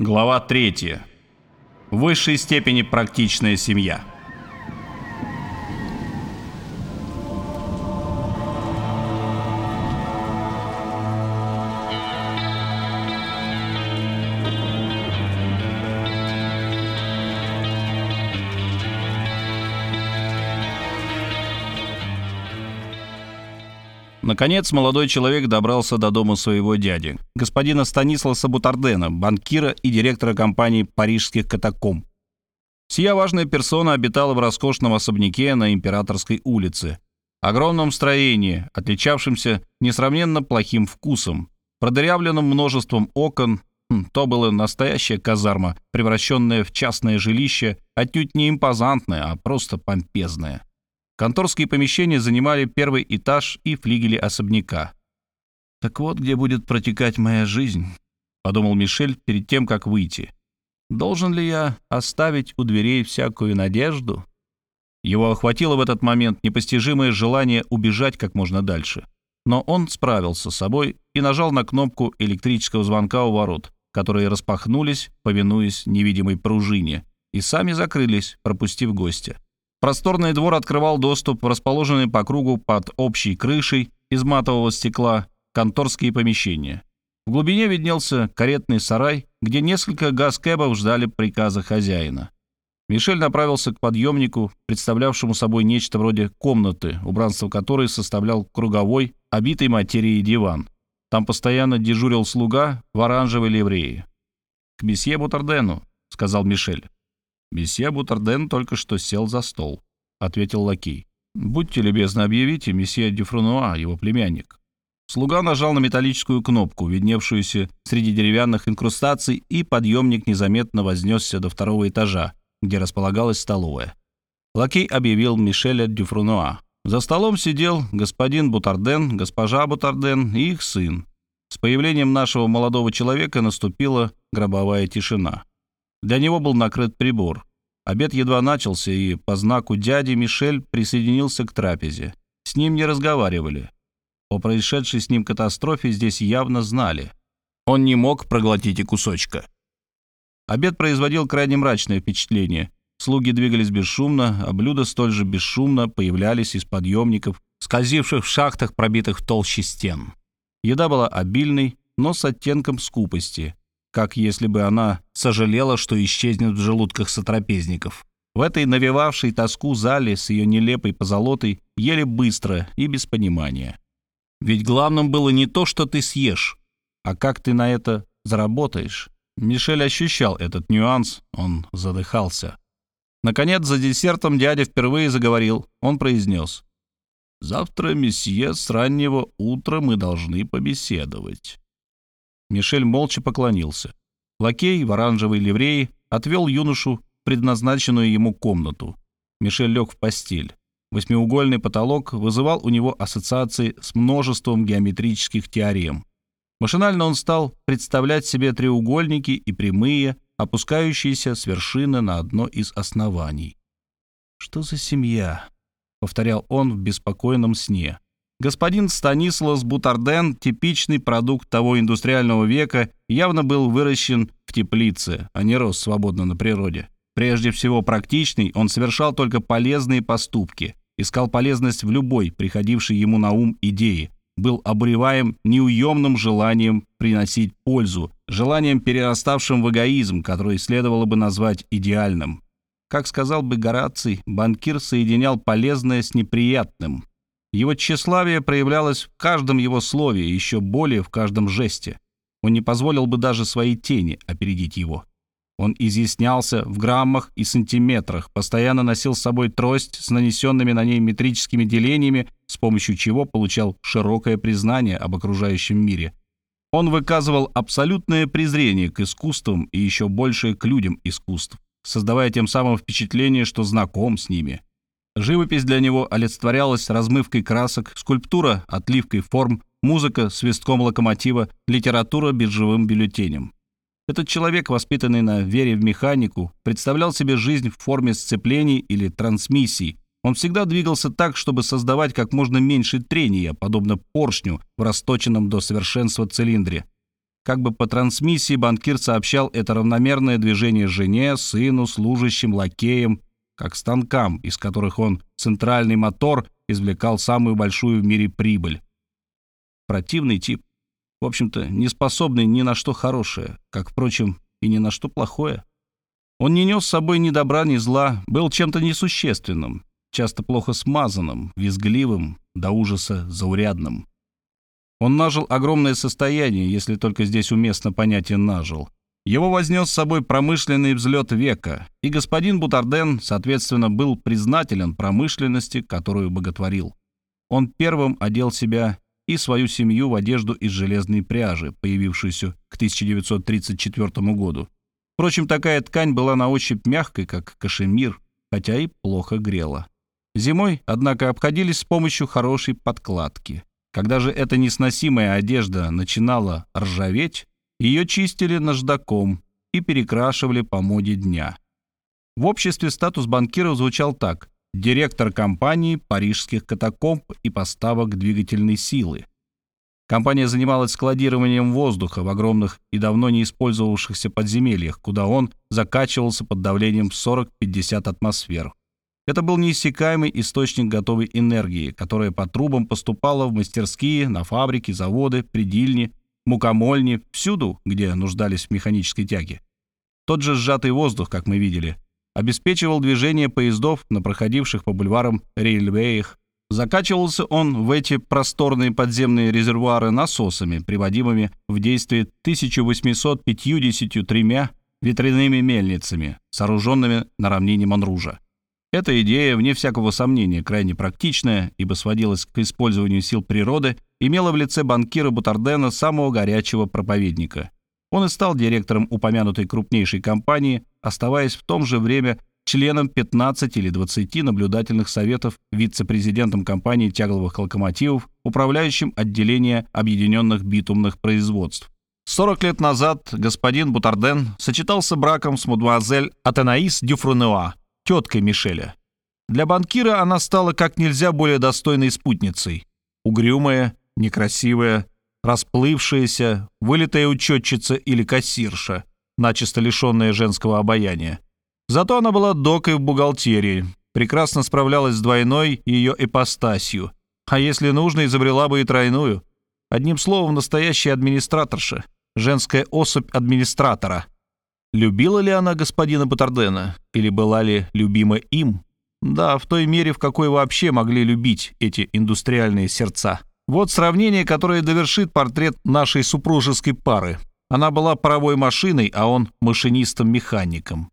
Глава 3. В высшей степени практичная семья. Наконец, молодой человек добрался до дома своего дяди, господина Станисласа Бутардена, банкира и директора компании парижских катакомб. Сия важная персона обитала в роскошном особняке на Императорской улице, огромном строении, отличавшемся несравненно плохим вкусом, продырявленном множеством окон, хм, то было настоящая казарма, превращенная в частное жилище, отнюдь не импозантное, а просто помпезное. Конторские помещения занимали первый этаж и флигели особняка. «Так вот, где будет протекать моя жизнь», — подумал Мишель перед тем, как выйти. «Должен ли я оставить у дверей всякую надежду?» Его охватило в этот момент непостижимое желание убежать как можно дальше. Но он справился с собой и нажал на кнопку электрического звонка у ворот, которые распахнулись, повинуясь невидимой пружине, и сами закрылись, пропустив гостя. Просторный двор открывал доступ в расположенные по кругу под общей крышей из матового стекла конторские помещения. В глубине виднелся каретный сарай, где несколько газкэбов ждали приказа хозяина. Мишель направился к подъемнику, представлявшему собой нечто вроде комнаты, убранство которой составлял круговой, обитый материей диван. Там постоянно дежурил слуга в оранжевой ливреи. «К месье Бутардену», — сказал Мишель. «Месье Бутарден только что сел за стол», — ответил лакей. «Будьте любезны, объявите месье Дюфрунуа, его племянник». Слуга нажал на металлическую кнопку, видневшуюся среди деревянных инкрустаций, и подъемник незаметно вознесся до второго этажа, где располагалась столовая. Лакей объявил Мишеля Дюфрунуа. За столом сидел господин Бутарден, госпожа Бутарден и их сын. С появлением нашего молодого человека наступила гробовая тишина. Для него был накрыт прибор. Обед едва начался, и по знаку дяди Мишель присоединился к трапезе. С ним не разговаривали. О происшедшей с ним катастрофе здесь явно знали. Он не мог проглотить и кусочка. Обед производил крайне мрачное впечатление. Слуги двигались бесшумно, а блюда столь же бесшумно появлялись из подъемников, скользивших в шахтах, пробитых в толще стен. Еда была обильной, но с оттенком скупости как если бы она сожалела, что исчезнет в желудках сотрапезников. В этой навевавшей тоску зале с ее нелепой позолотой ели быстро и без понимания. Ведь главным было не то, что ты съешь, а как ты на это заработаешь. Мишель ощущал этот нюанс, он задыхался. Наконец, за десертом дядя впервые заговорил. Он произнес. «Завтра, месье, с раннего утра мы должны побеседовать. Мишель молча поклонился. Лакей в оранжевой ливреи отвел юношу в предназначенную ему комнату. Мишель лег в постель. Восьмиугольный потолок вызывал у него ассоциации с множеством геометрических теорем. Машинально он стал представлять себе треугольники и прямые, опускающиеся с вершины на одно из оснований. «Что за семья?» — повторял он в беспокойном сне. Господин Станислас Бутарден, типичный продукт того индустриального века, явно был выращен в теплице, а не рос свободно на природе. Прежде всего практичный, он совершал только полезные поступки, искал полезность в любой, приходившей ему на ум идее, был обуреваем неуемным желанием приносить пользу, желанием, перераставшим в эгоизм, который следовало бы назвать идеальным. Как сказал бы Гораций, банкир соединял полезное с неприятным, его тщеславие проявлялось в каждом его слове и еще более в каждом жесте. Он не позволил бы даже своей тени опередить его. Он изъяснялся в граммах и сантиметрах, постоянно носил с собой трость с нанесенными на ней метрическими делениями, с помощью чего получал широкое признание об окружающем мире. Он выказывал абсолютное презрение к искусствам и еще большее к людям искусств, создавая тем самым впечатление, что знаком с ними – Живопись для него олицетворялась размывкой красок, скульптура — отливкой форм, музыка — свистком локомотива, литература — биржевым бюллетенем. Этот человек, воспитанный на вере в механику, представлял себе жизнь в форме сцеплений или трансмиссий. Он всегда двигался так, чтобы создавать как можно меньше трения, подобно поршню в расточенном до совершенства цилиндре. как бы по трансмиссии банкир сообщал это равномерное движение жене, сыну, служащим, лакеям, как станкам, из которых он, центральный мотор, извлекал самую большую в мире прибыль. Противный тип, в общем-то, не способный ни на что хорошее, как, впрочем, и ни на что плохое. Он не нес с собой ни добра, ни зла, был чем-то несущественным, часто плохо смазанным, визгливым, до ужаса заурядным. Он нажил огромное состояние, если только здесь уместно понятие «нажил». Его вознес с собой промышленный взлет века, и господин Бутарден, соответственно, был признателен промышленности, которую боготворил. Он первым одел себя и свою семью в одежду из железной пряжи, появившуюся к 1934 году. Впрочем, такая ткань была на ощупь мягкой, как кашемир, хотя и плохо грела. Зимой, однако, обходились с помощью хорошей подкладки. Когда же эта несносимая одежда начинала ржаветь, ее чистили наждаком и перекрашивали по моде дня. В обществе статус банкиров звучал так – директор компании парижских катакомб и поставок двигательной силы. Компания занималась складированием воздуха в огромных и давно не использовавшихся подземельях, куда он закачивался под давлением 40-50 атмосфер. Это был неиссякаемый источник готовой энергии, которая по трубам поступала в мастерские, на фабрики, заводы, предильни, мукомольни, всюду, где нуждались в механической тяге. Тот же сжатый воздух, как мы видели, обеспечивал движение поездов на проходивших по бульварам рейлвеях. Закачивался он в эти просторные подземные резервуары насосами, приводимыми в действие 1853 ветряными мельницами, сооруженными на равнине Монружа. Эта идея, вне всякого сомнения, крайне практичная, ибо сводилась к использованию сил природы, имела в лице банкира Бутардена самого горячего проповедника. Он и стал директором упомянутой крупнейшей компании, оставаясь в том же время членом 15 или 20 наблюдательных советов, вице-президентом компании тягловых локомотивов, управляющим отделение объединенных битумных производств. 40 лет назад господин Бутарден сочетался браком с мадемуазель Атенаис Дюфрунеа, теткой Мишеля. Для банкира она стала как нельзя более достойной спутницей. Угрюмая, некрасивая, расплывшаяся, вылитая учетчица или кассирша, начисто лишенная женского обаяния. Зато она была докой в бухгалтерии, прекрасно справлялась с двойной ее ипостасью, а если нужно, изобрела бы и тройную. Одним словом, настоящая администраторша, женская особь администратора — Любила ли она господина Батардена? Или была ли любима им? Да, в той мере, в какой вообще могли любить эти индустриальные сердца. Вот сравнение, которое довершит портрет нашей супружеской пары. Она была паровой машиной, а он машинистом-механиком.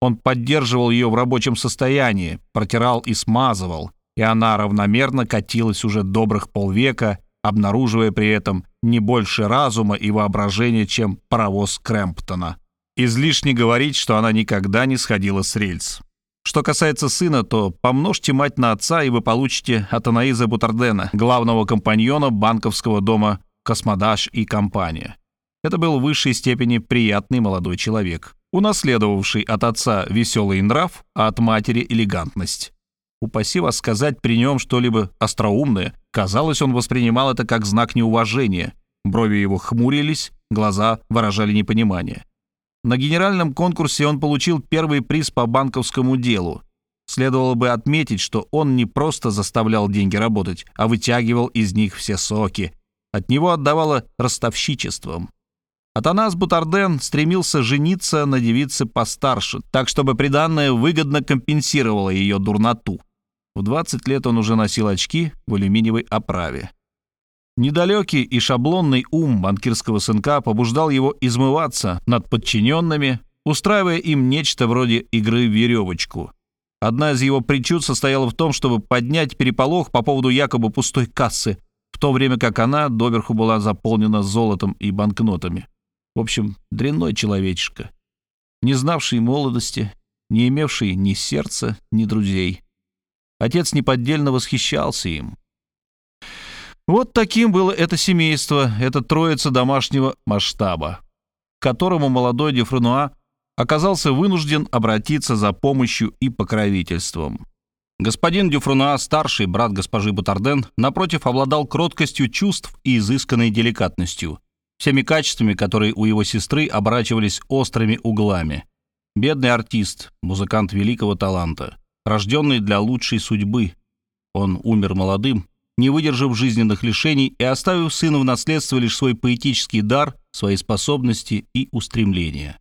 Он поддерживал ее в рабочем состоянии, протирал и смазывал, и она равномерно катилась уже добрых полвека, обнаруживая при этом не больше разума и воображения, чем паровоз Крэмптона. Излишне говорить, что она никогда не сходила с рельс. Что касается сына, то помножьте мать на отца, и вы получите от Анаиза Бутардена, главного компаньона банковского дома «Космодаш и компания». Это был в высшей степени приятный молодой человек, унаследовавший от отца веселый нрав, а от матери элегантность. Упаси вас сказать при нем что-либо остроумное, казалось, он воспринимал это как знак неуважения. Брови его хмурились, глаза выражали непонимание. На генеральном конкурсе он получил первый приз по банковскому делу. Следовало бы отметить, что он не просто заставлял деньги работать, а вытягивал из них все соки. От него отдавало ростовщичеством. Атанас Бутарден стремился жениться на девице постарше, так чтобы приданное выгодно компенсировало ее дурноту. В 20 лет он уже носил очки в алюминиевой оправе. Недалекий и шаблонный ум банкирского сынка побуждал его измываться над подчиненными, устраивая им нечто вроде игры в веревочку. Одна из его причуд состояла в том, чтобы поднять переполох по поводу якобы пустой кассы, в то время как она доверху была заполнена золотом и банкнотами. В общем, дрянной человечишка, не знавший молодости, не имевший ни сердца, ни друзей. Отец неподдельно восхищался им. Вот таким было это семейство, эта троица домашнего масштаба, к которому молодой Дефренуа оказался вынужден обратиться за помощью и покровительством. Господин Дюфруна, старший брат госпожи Бутарден, напротив, обладал кроткостью чувств и изысканной деликатностью. всеми качествами, которые у его сестры оборачивались острыми углами. Бедный артист, музыкант великого таланта, рожденный для лучшей судьбы. Он умер молодым, не выдержав жизненных лишений и оставив сыну в наследство лишь свой поэтический дар, свои способности и устремления.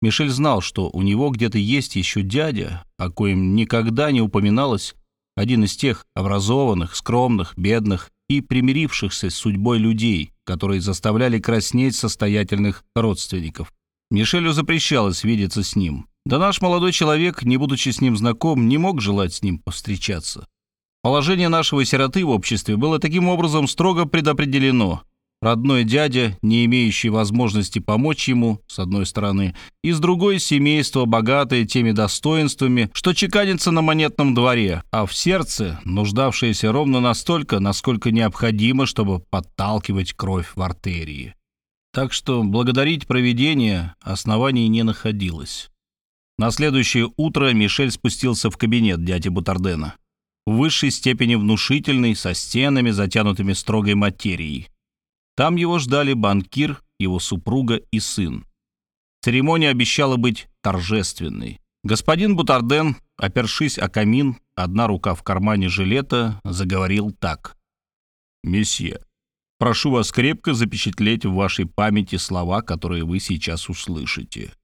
Мишель знал, что у него где-то есть еще дядя, о коем никогда не упоминалось, один из тех образованных, скромных, бедных и примирившихся с судьбой людей, которые заставляли краснеть состоятельных родственников. Мишелю запрещалось видеться с ним. Да наш молодой человек, не будучи с ним знаком, не мог желать с ним повстречаться. Положение нашего сироты в обществе было таким образом строго предопределено, родной дядя, не имеющий возможности помочь ему, с одной стороны, и с другой семейство, богатое теми достоинствами, что чеканится на монетном дворе, а в сердце нуждавшееся ровно настолько, насколько необходимо, чтобы подталкивать кровь в артерии. Так что благодарить провидение оснований не находилось. На следующее утро Мишель спустился в кабинет дяди Бутардена. В высшей степени внушительный, со стенами, затянутыми строгой материей. Там его ждали банкир, его супруга и сын. Церемония обещала быть торжественной. Господин Бутарден, опершись о камин, одна рука в кармане жилета, заговорил так. «Месье, прошу вас крепко запечатлеть в вашей памяти слова, которые вы сейчас услышите.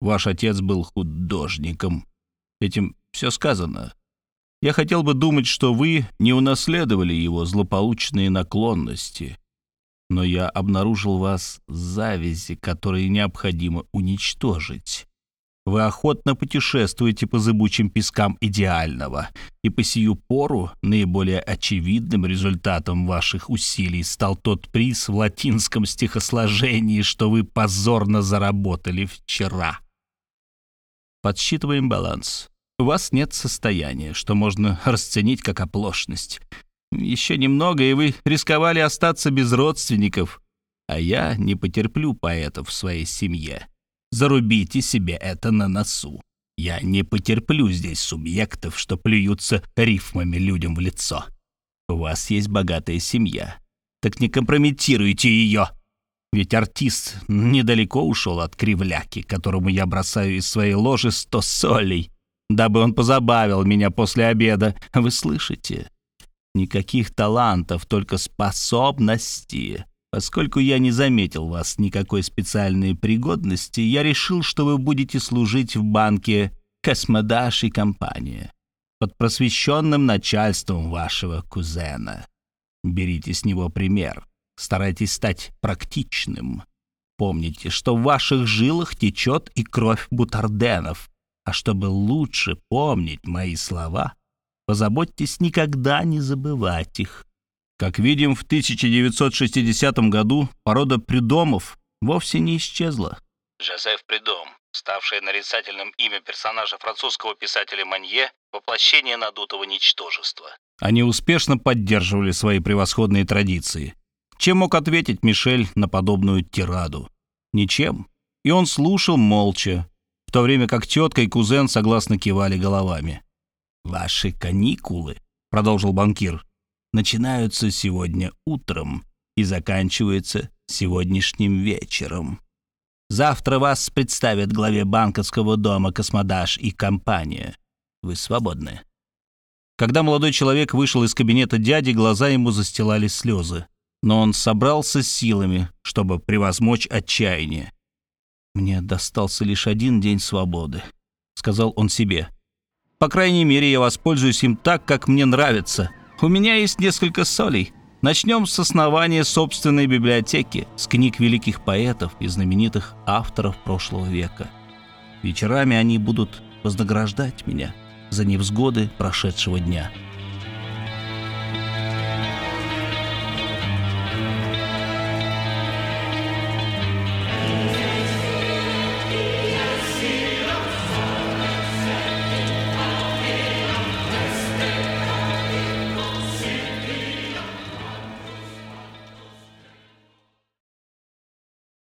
Ваш отец был художником. Этим все сказано. Я хотел бы думать, что вы не унаследовали его злополучные наклонности но я обнаружил вас завязи, которые необходимо уничтожить. Вы охотно путешествуете по зыбучим пескам идеального, и по сию пору наиболее очевидным результатом ваших усилий стал тот приз в латинском стихосложении, что вы позорно заработали вчера. Подсчитываем баланс. У вас нет состояния, что можно расценить как оплошность. Еще немного, и вы рисковали остаться без родственников. А я не потерплю поэтов в своей семье. Зарубите себе это на носу. Я не потерплю здесь субъектов, что плюются рифмами людям в лицо. У вас есть богатая семья. Так не компрометируйте ее. Ведь артист недалеко ушел от кривляки, которому я бросаю из своей ложи сто солей, дабы он позабавил меня после обеда. Вы слышите? Никаких талантов, только способности. Поскольку я не заметил вас никакой специальной пригодности, я решил, что вы будете служить в банке «Космодаш и компания» под просвещенным начальством вашего кузена. Берите с него пример. Старайтесь стать практичным. Помните, что в ваших жилах течет и кровь бутарденов. А чтобы лучше помнить мои слова, Позаботьтесь никогда не забывать их. Как видим, в 1960 году порода придомов вовсе не исчезла. Жозеф Придом, ставшее нарицательным имя персонажа французского писателя Манье, воплощение надутого ничтожества. Они успешно поддерживали свои превосходные традиции. Чем мог ответить Мишель на подобную тираду? Ничем. И он слушал молча, то время как тетка и кузен согласно кивали головами. «Ваши каникулы», — продолжил банкир, — «начинаются сегодня утром и заканчиваются сегодняшним вечером. Завтра вас представят главе банковского дома «Космодаш» и компания. Вы свободны». Когда молодой человек вышел из кабинета дяди, глаза ему застилали слезы. Но он собрался силами, чтобы превозмочь отчаяние. «Мне достался лишь один день свободы», — сказал он себе. По крайней мере, я воспользуюсь им так, как мне нравится. У меня есть несколько солей. Начнем с основания собственной библиотеки, с книг великих поэтов и знаменитых авторов прошлого века. Вечерами они будут вознаграждать меня за невзгоды прошедшего дня.